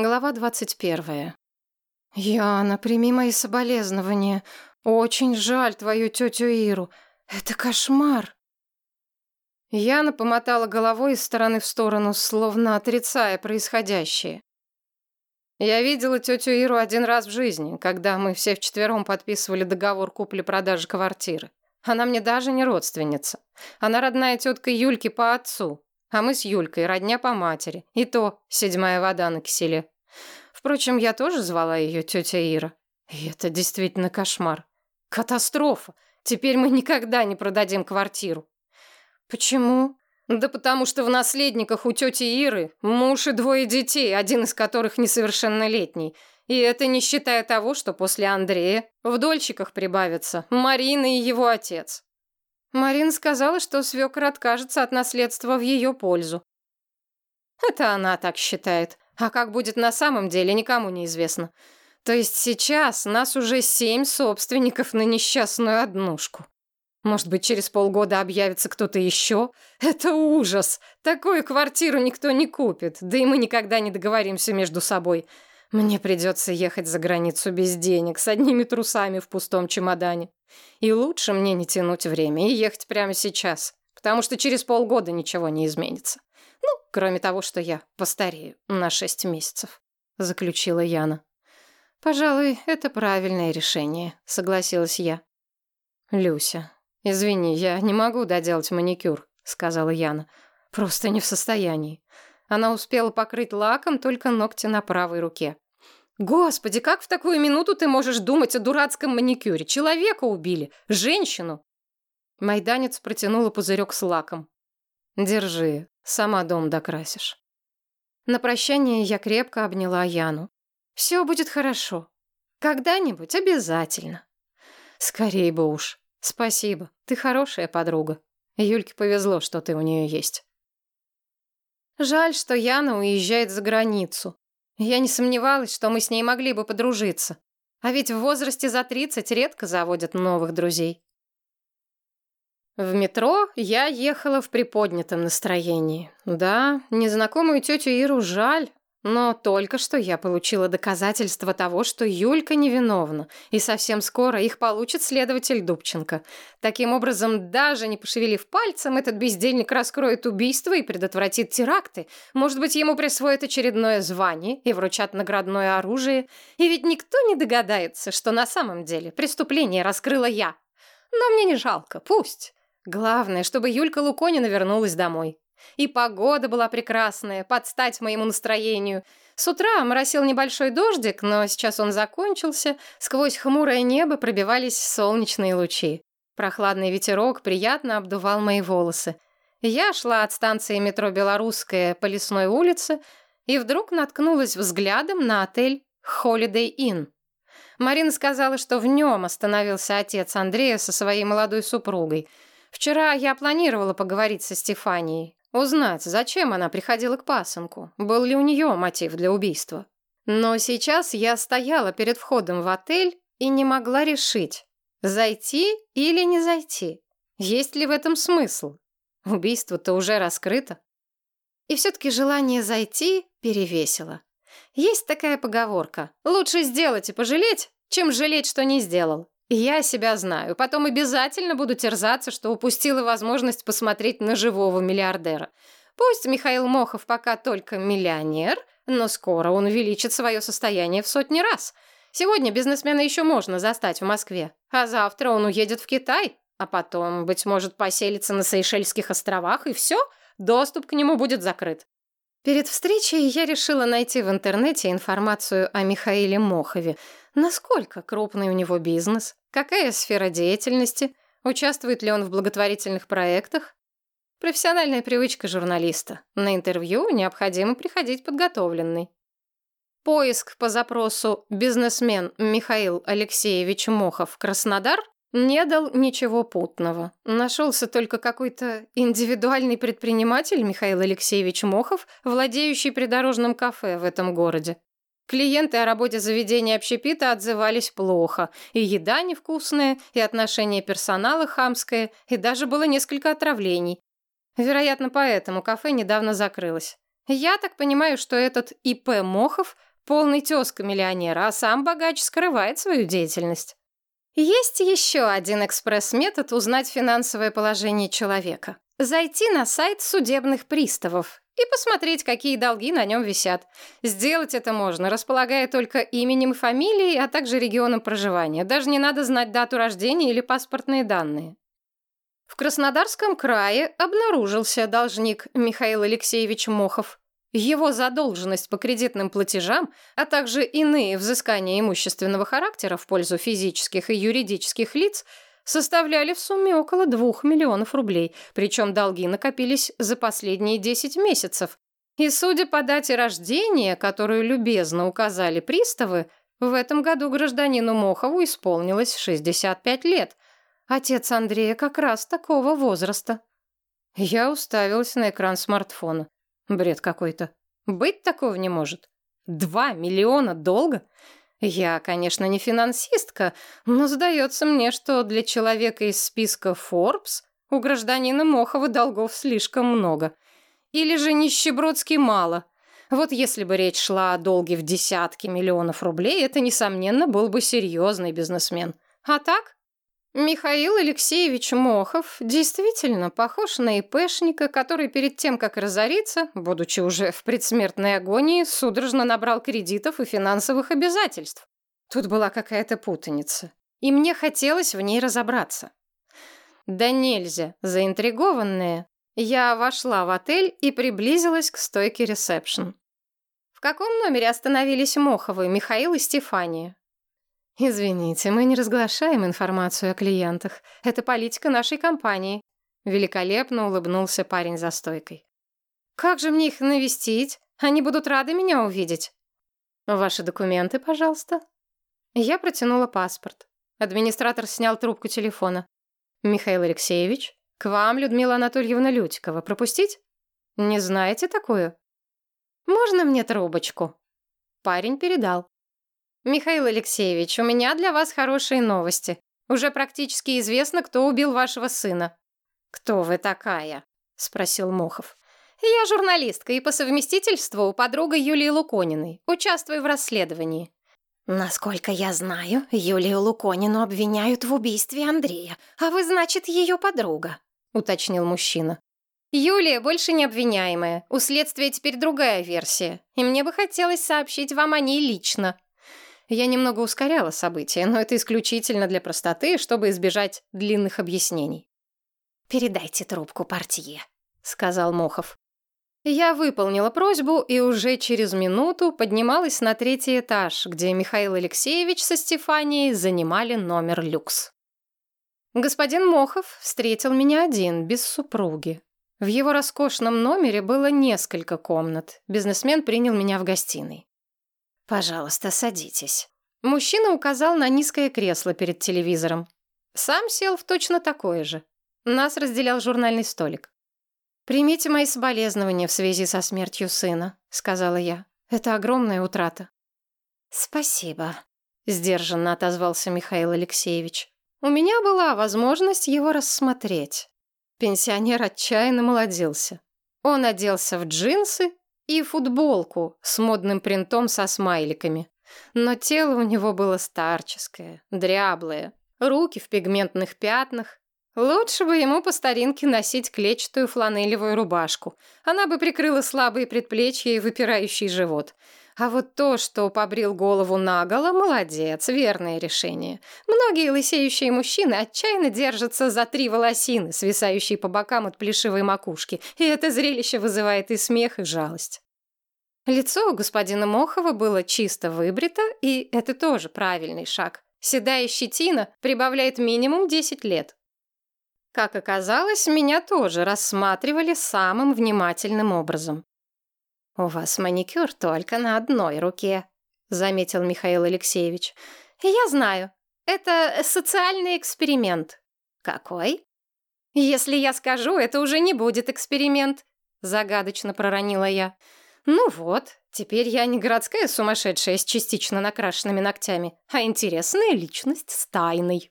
Глава двадцать первая. «Яна, прими мои соболезнования. Очень жаль твою тетю Иру. Это кошмар!» Яна помотала головой из стороны в сторону, словно отрицая происходящее. Я видела тетю Иру один раз в жизни, когда мы все вчетвером подписывали договор купли-продажи квартиры. Она мне даже не родственница. Она родная тетка Юльки по отцу, а мы с Юлькой родня по матери. И то седьмая вода на киселе. Впрочем, я тоже звала ее тетя Ира. И это действительно кошмар. Катастрофа. Теперь мы никогда не продадим квартиру. Почему? Да потому что в наследниках у тети Иры муж и двое детей, один из которых несовершеннолетний. И это не считая того, что после Андрея в дольщиках прибавится Марина и его отец. Марина сказала, что свекр откажется от наследства в ее пользу. Это она так считает. А как будет на самом деле, никому не известно. То есть сейчас нас уже семь собственников на несчастную однушку. Может быть, через полгода объявится кто-то еще? Это ужас! Такую квартиру никто не купит, да и мы никогда не договоримся между собой. Мне придется ехать за границу без денег, с одними трусами в пустом чемодане. И лучше мне не тянуть время и ехать прямо сейчас, потому что через полгода ничего не изменится. Ну, кроме того, что я постарею на шесть месяцев, заключила Яна. Пожалуй, это правильное решение, согласилась я. Люся, извини, я не могу доделать маникюр, сказала Яна. Просто не в состоянии. Она успела покрыть лаком только ногти на правой руке. «Господи, как в такую минуту ты можешь думать о дурацком маникюре? Человека убили, женщину!» Майданец протянула пузырек с лаком. «Держи, сама дом докрасишь». На прощание я крепко обняла Яну. «Все будет хорошо. Когда-нибудь обязательно». «Скорей бы уж. Спасибо, ты хорошая подруга. Юльке повезло, что ты у нее есть». Жаль, что Яна уезжает за границу. Я не сомневалась, что мы с ней могли бы подружиться. А ведь в возрасте за 30 редко заводят новых друзей. В метро я ехала в приподнятом настроении. Да, незнакомую тетю Иру жаль, но только что я получила доказательство того, что Юлька невиновна, и совсем скоро их получит следователь Дубченко. Таким образом, даже не пошевелив пальцем, этот бездельник раскроет убийство и предотвратит теракты. Может быть, ему присвоят очередное звание и вручат наградное оружие. И ведь никто не догадается, что на самом деле преступление раскрыла я. Но мне не жалко, пусть. Главное, чтобы Юлька Луконина вернулась домой. И погода была прекрасная, под стать моему настроению. С утра моросил небольшой дождик, но сейчас он закончился. Сквозь хмурое небо пробивались солнечные лучи. Прохладный ветерок приятно обдувал мои волосы. Я шла от станции метро «Белорусская» по лесной улице и вдруг наткнулась взглядом на отель Holiday Inn. Марина сказала, что в нем остановился отец Андрея со своей молодой супругой. Вчера я планировала поговорить со Стефанией. Узнать, зачем она приходила к пасынку, был ли у нее мотив для убийства. Но сейчас я стояла перед входом в отель и не могла решить, зайти или не зайти. Есть ли в этом смысл? Убийство-то уже раскрыто. И все-таки желание зайти перевесило. Есть такая поговорка «Лучше сделать и пожалеть, чем жалеть, что не сделал». Я себя знаю. Потом обязательно буду терзаться, что упустила возможность посмотреть на живого миллиардера. Пусть Михаил Мохов пока только миллионер, но скоро он увеличит свое состояние в сотни раз. Сегодня бизнесмена еще можно застать в Москве, а завтра он уедет в Китай, а потом, быть может, поселится на Сейшельских островах, и все, доступ к нему будет закрыт. Перед встречей я решила найти в интернете информацию о Михаиле Мохове. Насколько крупный у него бизнес? Какая сфера деятельности? Участвует ли он в благотворительных проектах? Профессиональная привычка журналиста. На интервью необходимо приходить подготовленный. Поиск по запросу «Бизнесмен Михаил Алексеевич Мохов, Краснодар» не дал ничего путного. Нашелся только какой-то индивидуальный предприниматель Михаил Алексеевич Мохов, владеющий придорожным кафе в этом городе. Клиенты о работе заведения общепита отзывались плохо. И еда невкусная, и отношение персонала хамское, и даже было несколько отравлений. Вероятно, поэтому кафе недавно закрылось. Я так понимаю, что этот ИП Мохов Полный тезка миллионера, а сам богач скрывает свою деятельность. Есть еще один экспресс-метод узнать финансовое положение человека. Зайти на сайт судебных приставов и посмотреть, какие долги на нем висят. Сделать это можно, располагая только именем и фамилией, а также регионом проживания. Даже не надо знать дату рождения или паспортные данные. В Краснодарском крае обнаружился должник Михаил Алексеевич Мохов. Его задолженность по кредитным платежам, а также иные взыскания имущественного характера в пользу физических и юридических лиц составляли в сумме около 2 миллионов рублей, причем долги накопились за последние 10 месяцев. И судя по дате рождения, которую любезно указали приставы, в этом году гражданину Мохову исполнилось 65 лет. Отец Андрея как раз такого возраста. Я уставилась на экран смартфона. Бред какой-то. Быть такого не может. Два миллиона долга? Я, конечно, не финансистка, но сдается мне, что для человека из списка Forbes у гражданина Мохова долгов слишком много. Или же нищебродски мало. Вот если бы речь шла о долге в десятки миллионов рублей, это, несомненно, был бы серьезный бизнесмен. А так? Михаил Алексеевич Мохов действительно похож на ИПшника, который перед тем, как разориться, будучи уже в предсмертной агонии, судорожно набрал кредитов и финансовых обязательств. Тут была какая-то путаница, и мне хотелось в ней разобраться. Да нельзя, заинтригованная, я вошла в отель и приблизилась к стойке ресепшн. В каком номере остановились Моховы, Михаил и Стефания? «Извините, мы не разглашаем информацию о клиентах. Это политика нашей компании», — великолепно улыбнулся парень за стойкой. «Как же мне их навестить? Они будут рады меня увидеть». «Ваши документы, пожалуйста». Я протянула паспорт. Администратор снял трубку телефона. «Михаил Алексеевич, к вам Людмила Анатольевна Лютикова. Пропустить? Не знаете такую?» «Можно мне трубочку?» Парень передал. «Михаил Алексеевич, у меня для вас хорошие новости. Уже практически известно, кто убил вашего сына». «Кто вы такая?» — спросил Мохов. «Я журналистка и по совместительству подруга Юлии Лукониной. Участвую в расследовании». «Насколько я знаю, Юлию Луконину обвиняют в убийстве Андрея, а вы, значит, ее подруга», — уточнил мужчина. «Юлия больше не обвиняемая. У следствия теперь другая версия, и мне бы хотелось сообщить вам о ней лично», я немного ускоряла события, но это исключительно для простоты, чтобы избежать длинных объяснений. «Передайте трубку портье», — сказал Мохов. Я выполнила просьбу и уже через минуту поднималась на третий этаж, где Михаил Алексеевич со Стефанией занимали номер люкс. Господин Мохов встретил меня один, без супруги. В его роскошном номере было несколько комнат. Бизнесмен принял меня в гостиной. «Пожалуйста, садитесь». Мужчина указал на низкое кресло перед телевизором. Сам сел в точно такое же. Нас разделял журнальный столик. «Примите мои соболезнования в связи со смертью сына», — сказала я. «Это огромная утрата». «Спасибо», — сдержанно отозвался Михаил Алексеевич. «У меня была возможность его рассмотреть». Пенсионер отчаянно молодился. Он оделся в джинсы и футболку с модным принтом со смайликами. Но тело у него было старческое, дряблое, руки в пигментных пятнах. Лучше бы ему по старинке носить клетчатую фланелевую рубашку. Она бы прикрыла слабые предплечья и выпирающий живот. А вот то, что побрил голову наголо, молодец, верное решение. Многие лысеющие мужчины отчаянно держатся за три волосины, свисающие по бокам от плешивой макушки, и это зрелище вызывает и смех, и жалость. Лицо у господина Мохова было чисто выбрито, и это тоже правильный шаг. Седая щетина прибавляет минимум 10 лет. Как оказалось, меня тоже рассматривали самым внимательным образом. «У вас маникюр только на одной руке», — заметил Михаил Алексеевич. «Я знаю. Это социальный эксперимент». «Какой?» «Если я скажу, это уже не будет эксперимент», — загадочно проронила я. «Ну вот, теперь я не городская сумасшедшая с частично накрашенными ногтями, а интересная личность с тайной».